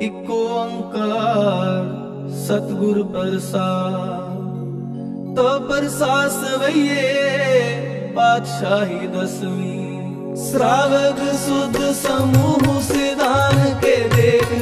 ਇਕ ਓੰਕਾਰ, ਸਤਿਗੁਰ ਪ੍ਰਸਾਦ। ਤੋ ਪ੍ਰਸਾਸ ਵਈਏ ਪਾਤਸ਼ਾਹੀ ਦਸਵੀਂ। श्रावक सुद समूह सिद्धान के देख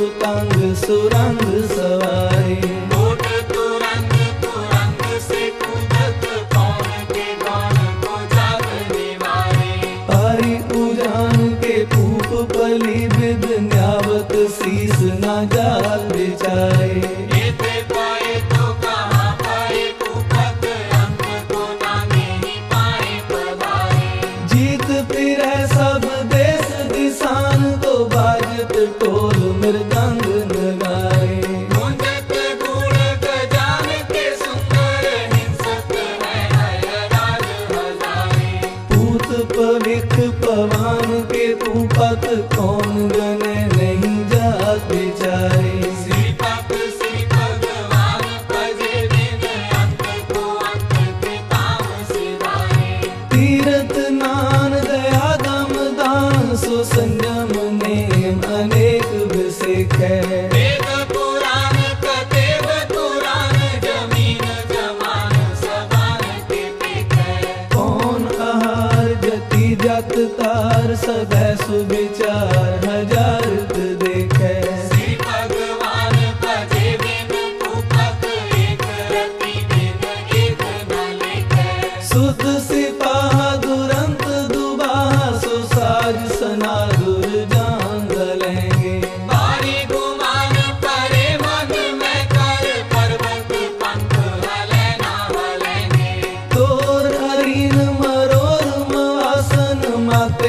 तंग सुरंग सवारी। कोट तुरंग के गान को जाग शीस ना पविख पवन के भूपत कौन गने नहीं जात बेचारे तीरथ नान दया दम दान सो संगम ने अनेक विषय ਜਗਤ ਤਾਰ ਸਭੈ ਸੁਭਿਚਾਰ ਹਜ਼ਾਰਤ ਦੇ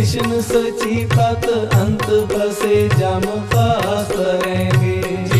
कृष्ण सची पत अंत बसे जम पास रहेंगे